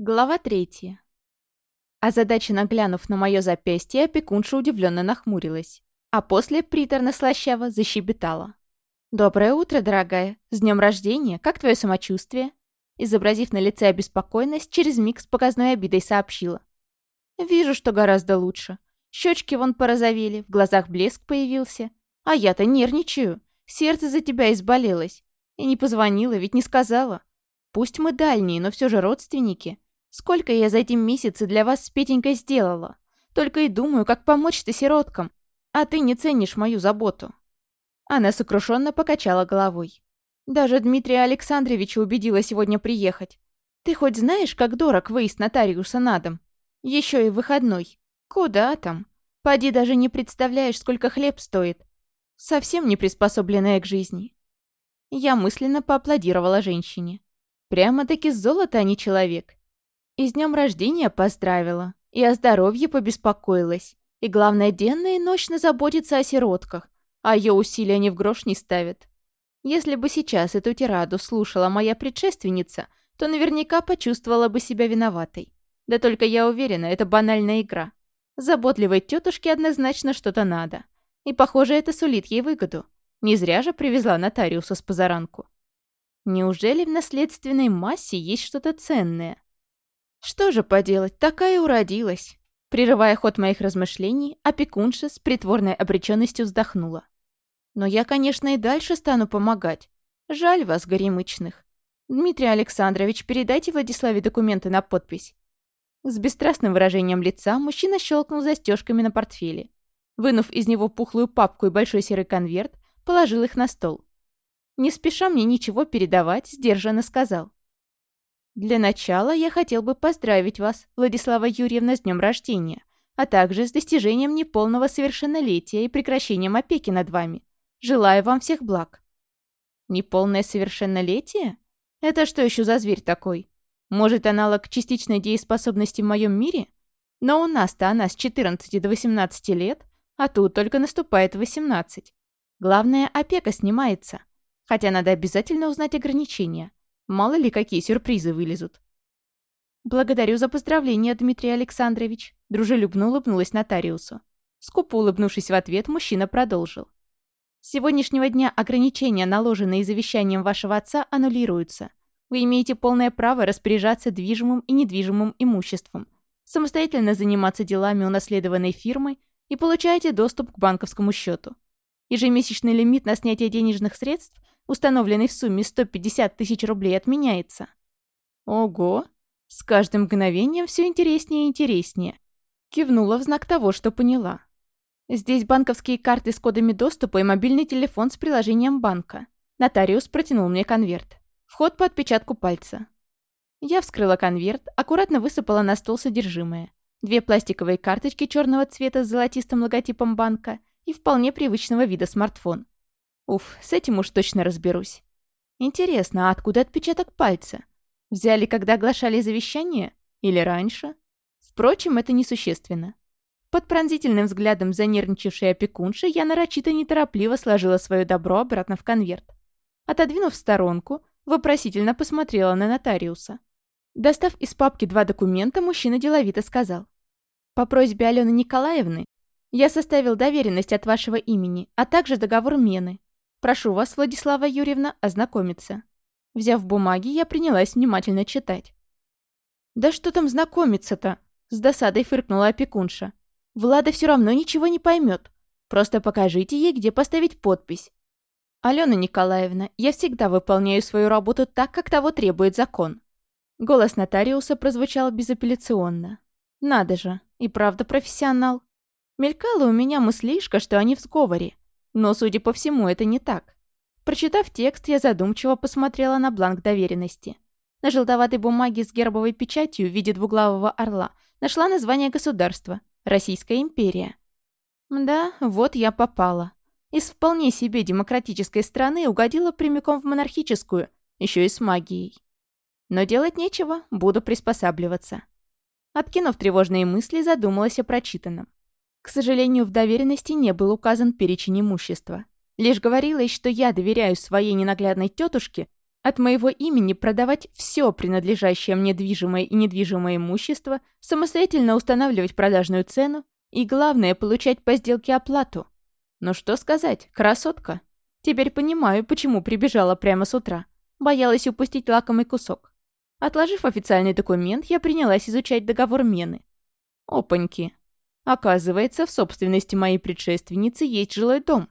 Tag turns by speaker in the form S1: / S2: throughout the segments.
S1: Глава третья. Озадаченно глянув на мое запястье, опекунша удивленно нахмурилась, а после приторно-слащаво защебетала. «Доброе утро, дорогая. С днем рождения. Как твое самочувствие?» Изобразив на лице обеспокоенность, через миг с показной обидой сообщила. «Вижу, что гораздо лучше. Щечки вон порозовели, в глазах блеск появился. А я-то нервничаю. Сердце за тебя изболелось. И не позвонила, ведь не сказала. Пусть мы дальние, но все же родственники. Сколько я за эти месяцы для вас с Петенькой сделала. Только и думаю, как помочь-то сироткам. А ты не ценишь мою заботу». Она сокрушенно покачала головой. «Даже Дмитрия Александровича убедила сегодня приехать. Ты хоть знаешь, как дорог выезд нотариуса на дом? Еще и выходной. Куда там? Поди даже не представляешь, сколько хлеб стоит. Совсем не приспособленная к жизни». Я мысленно поаплодировала женщине. Прямо-таки золото, а не человек. И с днем рождения поздравила. И о здоровье побеспокоилась. И главное, денно и ночно заботится о сиротках. А ее усилия ни в грош не ставят. Если бы сейчас эту тираду слушала моя предшественница, то наверняка почувствовала бы себя виноватой. Да только я уверена, это банальная игра. Заботливой тетушке однозначно что-то надо. И, похоже, это сулит ей выгоду. Не зря же привезла нотариуса с позаранку. Неужели в наследственной массе есть что-то ценное? Что же поделать, такая уродилась. Прерывая ход моих размышлений, опекунша с притворной обреченностью вздохнула. Но я, конечно, и дальше стану помогать. Жаль вас, горемычных. Дмитрий Александрович, передайте Владиславе документы на подпись. С бесстрастным выражением лица мужчина щелкнул застежками на портфеле. Вынув из него пухлую папку и большой серый конверт, положил их на стол. Не спеша мне ничего передавать, сдержанно сказал. Для начала я хотел бы поздравить вас, Владислава Юрьевна, с днем рождения, а также с достижением неполного совершеннолетия и прекращением опеки над вами. Желаю вам всех благ. Неполное совершеннолетие? Это что еще за зверь такой? Может, аналог частичной дееспособности в моем мире? Но у нас-то она с 14 до 18 лет, а тут только наступает 18. Главное, опека снимается. Хотя надо обязательно узнать ограничения. Мало ли, какие сюрпризы вылезут. «Благодарю за поздравление, Дмитрий Александрович», — дружелюбно улыбнулась нотариусу. Скупо улыбнувшись в ответ, мужчина продолжил. «С сегодняшнего дня ограничения, наложенные завещанием вашего отца, аннулируются. Вы имеете полное право распоряжаться движимым и недвижимым имуществом, самостоятельно заниматься делами унаследованной фирмы и получаете доступ к банковскому счету. Ежемесячный лимит на снятие денежных средств установленный в сумме 150 тысяч рублей, отменяется. Ого! С каждым мгновением все интереснее и интереснее. Кивнула в знак того, что поняла. Здесь банковские карты с кодами доступа и мобильный телефон с приложением банка. Нотариус протянул мне конверт. Вход по отпечатку пальца. Я вскрыла конверт, аккуратно высыпала на стол содержимое. Две пластиковые карточки черного цвета с золотистым логотипом банка и вполне привычного вида смартфон. Уф, с этим уж точно разберусь. Интересно, а откуда отпечаток пальца? Взяли, когда оглашали завещание? Или раньше? Впрочем, это несущественно. Под пронзительным взглядом занервничавшей опекунши я нарочито неторопливо сложила свое добро обратно в конверт. Отодвинув в сторонку, вопросительно посмотрела на нотариуса. Достав из папки два документа, мужчина деловито сказал. «По просьбе Алены Николаевны я составил доверенность от вашего имени, а также договор мены. Прошу вас, Владислава Юрьевна, ознакомиться». Взяв бумаги, я принялась внимательно читать. «Да что там знакомиться-то?» С досадой фыркнула опекунша. «Влада все равно ничего не поймет. Просто покажите ей, где поставить подпись». «Алена Николаевна, я всегда выполняю свою работу так, как того требует закон». Голос нотариуса прозвучал безапелляционно. «Надо же, и правда профессионал». Мелькала у меня мыслишка, что они в сговоре. Но, судя по всему, это не так. Прочитав текст, я задумчиво посмотрела на бланк доверенности. На желтоватой бумаге с гербовой печатью в виде двуглавого орла нашла название государства – Российская империя. Да, вот я попала. Из вполне себе демократической страны угодила прямиком в монархическую, еще и с магией. Но делать нечего, буду приспосабливаться. Откинув тревожные мысли, задумалась о прочитанном. К сожалению, в доверенности не был указан перечень имущества. Лишь говорилось, что я доверяю своей ненаглядной тетушке от моего имени продавать все принадлежащее мне движимое и недвижимое имущество, самостоятельно устанавливать продажную цену и, главное, получать по сделке оплату. Ну что сказать, красотка. Теперь понимаю, почему прибежала прямо с утра. Боялась упустить лакомый кусок. Отложив официальный документ, я принялась изучать договор Мены. Опаньки. Оказывается, в собственности моей предшественницы есть жилой дом.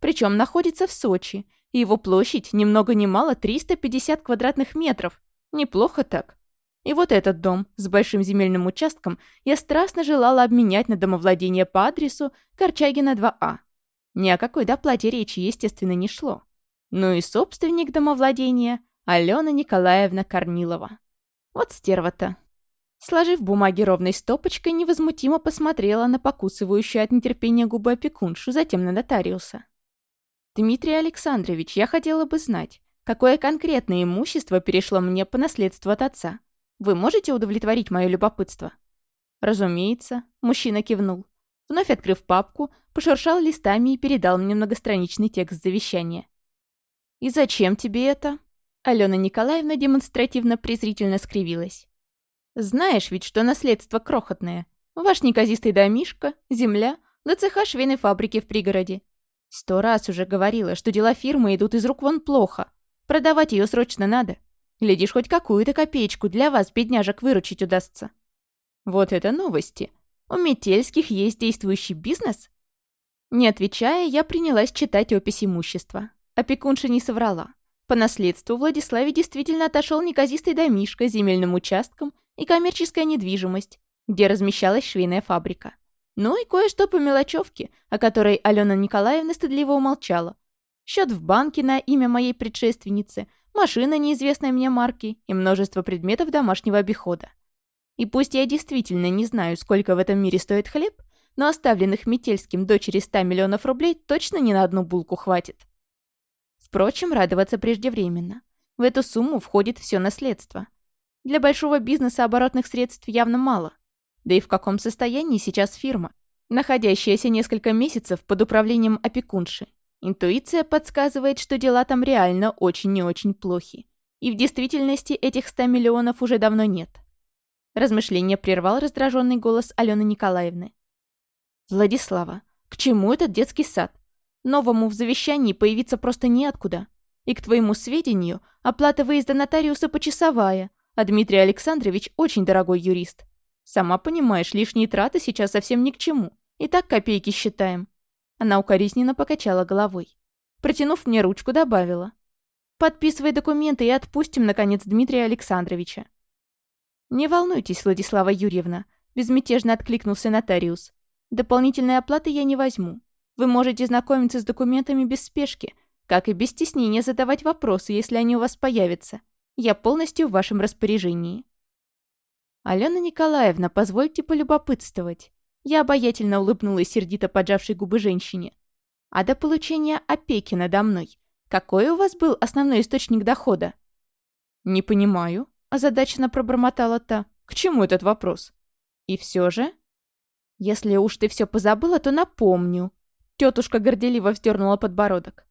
S1: Причем находится в Сочи, и его площадь ни много ни мало 350 квадратных метров. Неплохо так. И вот этот дом с большим земельным участком я страстно желала обменять на домовладение по адресу Корчагина 2А. Ни о какой доплате речи, естественно, не шло. Ну и собственник домовладения – Алена Николаевна Корнилова. Вот стерва-то. Сложив бумаги ровной стопочкой, невозмутимо посмотрела на покусывающую от нетерпения губы опекуншу, затем на нотариуса. «Дмитрий Александрович, я хотела бы знать, какое конкретное имущество перешло мне по наследству от отца? Вы можете удовлетворить мое любопытство?» «Разумеется», — мужчина кивнул. Вновь открыв папку, пошуршал листами и передал мне многостраничный текст завещания. «И зачем тебе это?» Алена Николаевна демонстративно презрительно скривилась. «Знаешь ведь, что наследство крохотное. Ваш неказистый домишко, земля, до цеха швейной фабрики в пригороде. Сто раз уже говорила, что дела фирмы идут из рук вон плохо. Продавать ее срочно надо. Глядишь, хоть какую-то копеечку для вас, бедняжек, выручить удастся. Вот это новости. У Метельских есть действующий бизнес? Не отвечая, я принялась читать опись имущества. Опекунша не соврала. По наследству Владиславе действительно отошел неказистый домишко земельным участком и коммерческая недвижимость, где размещалась швейная фабрика. Ну и кое-что по мелочевке, о которой Алена Николаевна стыдливо умолчала. Счет в банке на имя моей предшественницы, машина неизвестной мне марки и множество предметов домашнего обихода. И пусть я действительно не знаю, сколько в этом мире стоит хлеб, но оставленных Метельским дочери 100 миллионов рублей точно не на одну булку хватит. Впрочем, радоваться преждевременно. В эту сумму входит все наследство. Для большого бизнеса оборотных средств явно мало. Да и в каком состоянии сейчас фирма, находящаяся несколько месяцев под управлением опекунши. Интуиция подсказывает, что дела там реально очень и очень плохи. И в действительности этих 100 миллионов уже давно нет. Размышление прервал раздраженный голос Алены Николаевны. «Владислава, к чему этот детский сад? Новому в завещании появиться просто неоткуда. И к твоему сведению, оплата выезда нотариуса почасовая, а Дмитрий Александрович очень дорогой юрист. Сама понимаешь, лишние траты сейчас совсем ни к чему. И так копейки считаем». Она укоризненно покачала головой. Протянув мне ручку, добавила. «Подписывай документы и отпустим, наконец, Дмитрия Александровича». «Не волнуйтесь, Владислава Юрьевна», — безмятежно откликнулся нотариус. «Дополнительной оплаты я не возьму. Вы можете знакомиться с документами без спешки, как и без стеснения задавать вопросы, если они у вас появятся. Я полностью в вашем распоряжении». «Алена Николаевна, позвольте полюбопытствовать». Я обаятельно улыбнулась сердито поджавшей губы женщине. «А до получения опеки надо мной, какой у вас был основной источник дохода?» «Не понимаю», – озадаченно пробормотала та. «К чему этот вопрос?» «И все же?» «Если уж ты все позабыла, то напомню». Тетушка горделиво вздернула подбородок.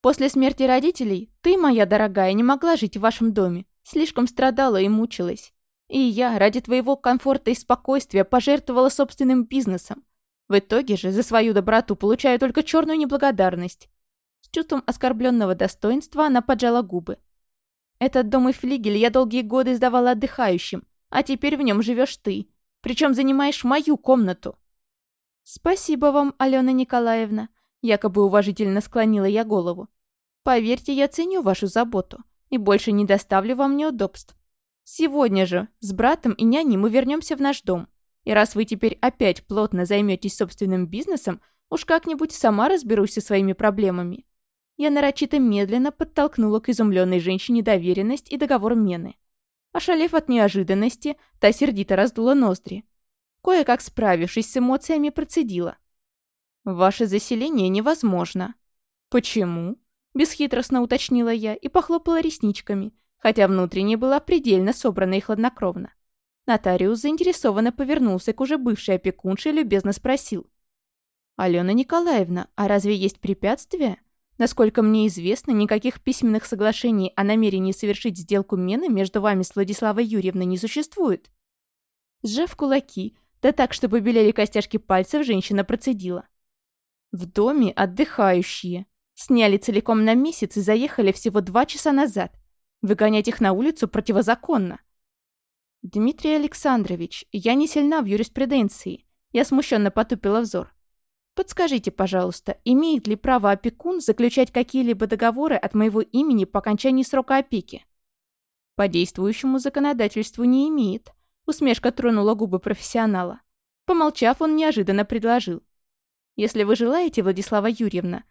S1: «После смерти родителей ты, моя дорогая, не могла жить в вашем доме. Слишком страдала и мучилась. И я ради твоего комфорта и спокойствия пожертвовала собственным бизнесом. В итоге же за свою доброту получаю только черную неблагодарность. С чувством оскорбленного достоинства она поджала губы. Этот дом и флигель я долгие годы сдавала отдыхающим, а теперь в нем живешь ты, причем занимаешь мою комнату. Спасибо вам, Алена Николаевна, якобы уважительно склонила я голову. Поверьте, я ценю вашу заботу и больше не доставлю вам неудобств. Сегодня же с братом и няней мы вернемся в наш дом. И раз вы теперь опять плотно займетесь собственным бизнесом, уж как-нибудь сама разберусь со своими проблемами. Я нарочито медленно подтолкнула к изумленной женщине доверенность и договор Мены. Ошалев от неожиданности, та сердито раздула ноздри. Кое-как справившись с эмоциями, процедила. «Ваше заселение невозможно». «Почему?» – бесхитростно уточнила я и похлопала ресничками – хотя внутренне была предельно собрана и хладнокровна. Нотариус заинтересованно повернулся к уже бывшей опекунше и любезно спросил. «Алена Николаевна, а разве есть препятствия? Насколько мне известно, никаких письменных соглашений о намерении совершить сделку мены между вами с Владиславой Юрьевной не существует. Сжав кулаки, да так, что побелели костяшки пальцев, женщина процедила. В доме отдыхающие. Сняли целиком на месяц и заехали всего два часа назад. Выгонять их на улицу противозаконно. Дмитрий Александрович, я не сильна в юриспруденции. Я смущенно потупила взор. Подскажите, пожалуйста, имеет ли право опекун заключать какие-либо договоры от моего имени по окончании срока опеки? По действующему законодательству не имеет. Усмешка тронула губы профессионала. Помолчав, он неожиданно предложил. Если вы желаете, Владислава Юрьевна,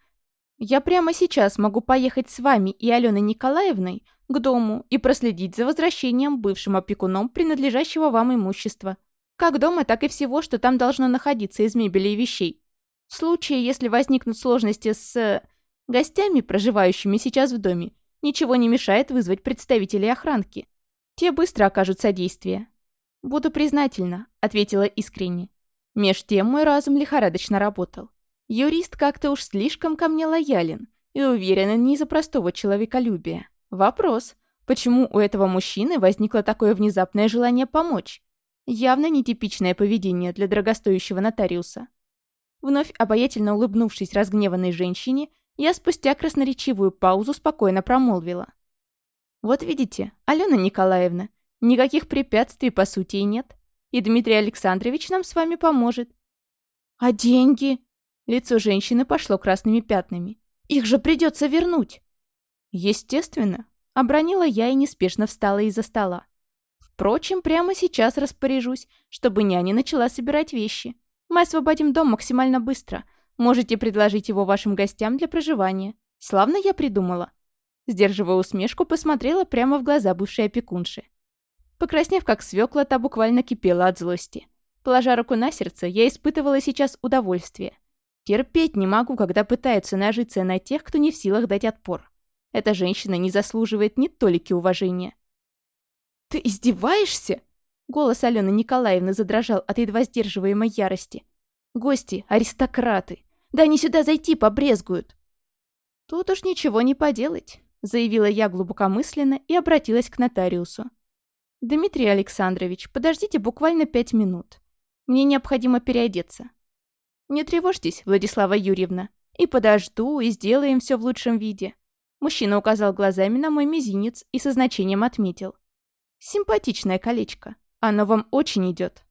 S1: я прямо сейчас могу поехать с вами и Аленой Николаевной к дому и проследить за возвращением бывшим опекуном принадлежащего вам имущества. Как дома, так и всего, что там должно находиться из мебели и вещей. В случае, если возникнут сложности с... Э, гостями, проживающими сейчас в доме, ничего не мешает вызвать представителей охранки. Те быстро окажут содействие. «Буду признательна», — ответила искренне. Меж тем мой разум лихорадочно работал. Юрист как-то уж слишком ко мне лоялен и уверен не из-за простого человеколюбия. Вопрос, почему у этого мужчины возникло такое внезапное желание помочь? Явно нетипичное поведение для дорогостоящего нотариуса. Вновь обаятельно улыбнувшись разгневанной женщине, я спустя красноречивую паузу спокойно промолвила. «Вот видите, Алена Николаевна, никаких препятствий по сути и нет, и Дмитрий Александрович нам с вами поможет». «А деньги?» Лицо женщины пошло красными пятнами. «Их же придется вернуть!» «Естественно», — обронила я и неспешно встала из-за стола. «Впрочем, прямо сейчас распоряжусь, чтобы няня начала собирать вещи. Мы освободим дом максимально быстро. Можете предложить его вашим гостям для проживания. Славно я придумала». Сдерживая усмешку, посмотрела прямо в глаза бывшей опекунши. Покраснев как свекла, та буквально кипела от злости. Положа руку на сердце, я испытывала сейчас удовольствие. Терпеть не могу, когда пытаются нажиться на тех, кто не в силах дать отпор. Эта женщина не заслуживает ни толики уважения. «Ты издеваешься?» Голос Алены Николаевны задрожал от едва сдерживаемой ярости. «Гости, аристократы! Да они сюда зайти побрезгуют!» «Тут уж ничего не поделать», — заявила я глубокомысленно и обратилась к нотариусу. «Дмитрий Александрович, подождите буквально пять минут. Мне необходимо переодеться». «Не тревожьтесь, Владислава Юрьевна. И подожду, и сделаем все в лучшем виде». Мужчина указал глазами на мой мизинец и со значением отметил. «Симпатичное колечко». Оно вам очень идет.